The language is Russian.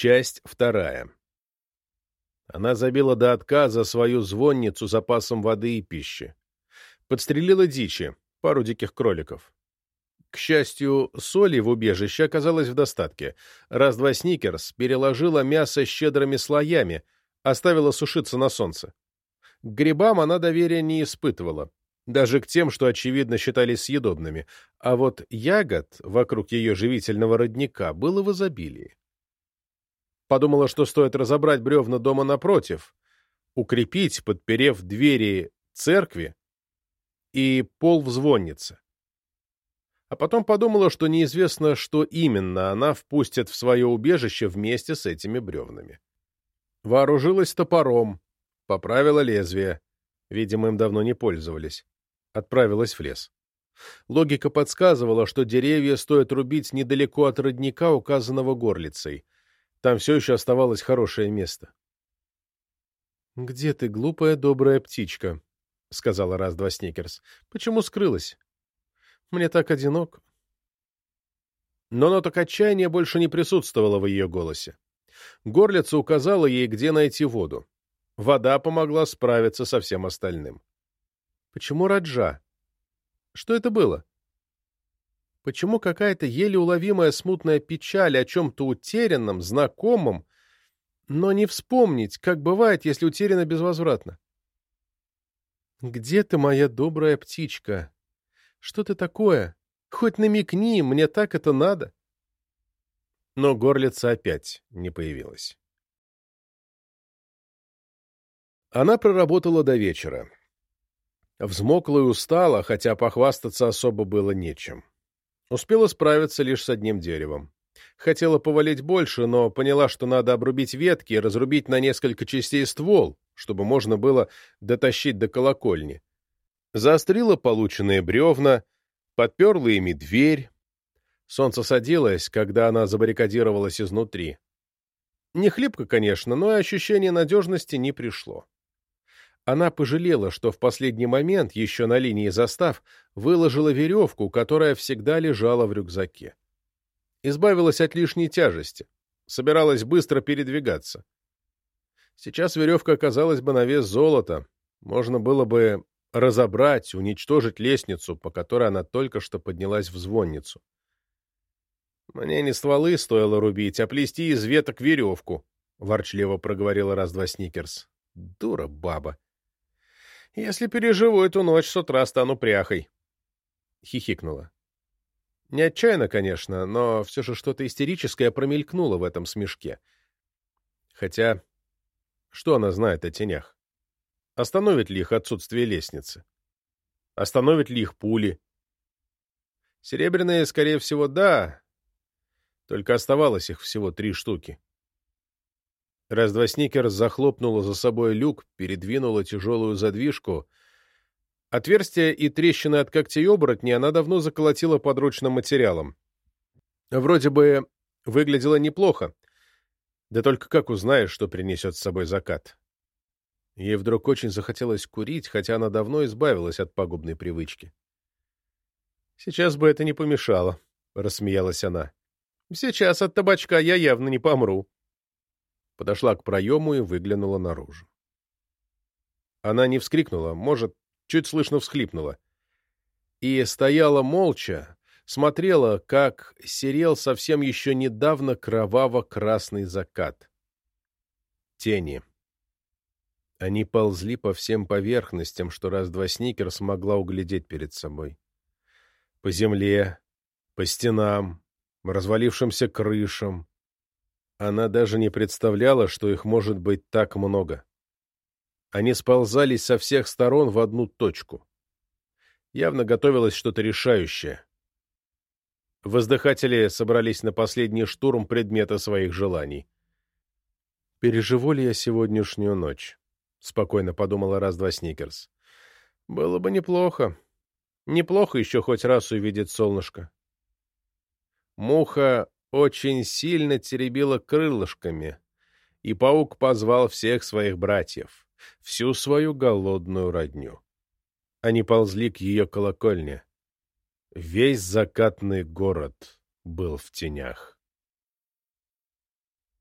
Часть вторая. Она забила до отказа свою звонницу запасом воды и пищи. Подстрелила дичи, пару диких кроликов. К счастью, соли в убежище оказалось в достатке. Раз-два Сникерс переложила мясо щедрыми слоями, оставила сушиться на солнце. К грибам она доверия не испытывала, даже к тем, что, очевидно, считались съедобными, а вот ягод вокруг ее живительного родника было в изобилии. Подумала, что стоит разобрать бревна дома напротив, укрепить, подперев двери церкви и пол в звоннице. А потом подумала, что неизвестно, что именно она впустит в свое убежище вместе с этими бревнами. Вооружилась топором, поправила лезвие. Видимо, им давно не пользовались. Отправилась в лес. Логика подсказывала, что деревья стоит рубить недалеко от родника, указанного горлицей. Там все еще оставалось хорошее место. «Где ты, глупая добрая птичка?» — сказала раз-два Сникерс. «Почему скрылась? Мне так одинок». Но ноток отчаяния больше не присутствовало в ее голосе. Горлица указала ей, где найти воду. Вода помогла справиться со всем остальным. Почему Раджа? Что это было? Почему какая-то еле уловимая смутная печаль о чем-то утерянном, знакомом, но не вспомнить, как бывает, если утеряно безвозвратно? «Где ты, моя добрая птичка? Что ты такое? Хоть намекни, мне так это надо». Но горлица опять не появилась. Она проработала до вечера. Взмокла и устала, хотя похвастаться особо было нечем. Успела справиться лишь с одним деревом. Хотела повалить больше, но поняла, что надо обрубить ветки и разрубить на несколько частей ствол, чтобы можно было дотащить до колокольни. Заострила полученные бревна, подперла ими дверь. Солнце садилось, когда она забаррикадировалась изнутри. Не хлипко, конечно, но и ощущение надежности не пришло. Она пожалела, что в последний момент, еще на линии застав, выложила веревку, которая всегда лежала в рюкзаке. Избавилась от лишней тяжести. Собиралась быстро передвигаться. Сейчас веревка оказалась бы на вес золота. Можно было бы разобрать, уничтожить лестницу, по которой она только что поднялась в звонницу. «Мне не стволы стоило рубить, а плести из веток веревку», — ворчливо проговорила раз-два Сникерс. «Дура баба». Если переживу эту ночь, с утра стану пряхой. Хихикнула. Не отчаянно, конечно, но все же что-то истерическое промелькнуло в этом смешке. Хотя, что она знает о тенях? Остановит ли их отсутствие лестницы? Остановит ли их пули? Серебряные, скорее всего, да, только оставалось их всего три штуки. Раз-два Сникерс захлопнула за собой люк, передвинула тяжелую задвижку. Отверстия и трещины от когтей оборотни она давно заколотила подручным материалом. Вроде бы выглядело неплохо. Да только как узнаешь, что принесет с собой закат? Ей вдруг очень захотелось курить, хотя она давно избавилась от пагубной привычки. «Сейчас бы это не помешало», — рассмеялась она. «Сейчас от табачка я явно не помру» подошла к проему и выглянула наружу. Она не вскрикнула, может, чуть слышно всхлипнула. И стояла молча, смотрела, как серел совсем еще недавно кроваво-красный закат. Тени. Они ползли по всем поверхностям, что раз-два Сникер смогла углядеть перед собой. По земле, по стенам, развалившимся крышам, она даже не представляла, что их может быть так много. Они сползались со всех сторон в одну точку. Явно готовилось что-то решающее. Воздыхатели собрались на последний штурм предмета своих желаний. «Переживу ли я сегодняшнюю ночь?» — спокойно подумала раз-два Сникерс. «Было бы неплохо. Неплохо еще хоть раз увидеть солнышко». Муха очень сильно теребила крылышками, и паук позвал всех своих братьев, всю свою голодную родню. Они ползли к ее колокольне. Весь закатный город был в тенях.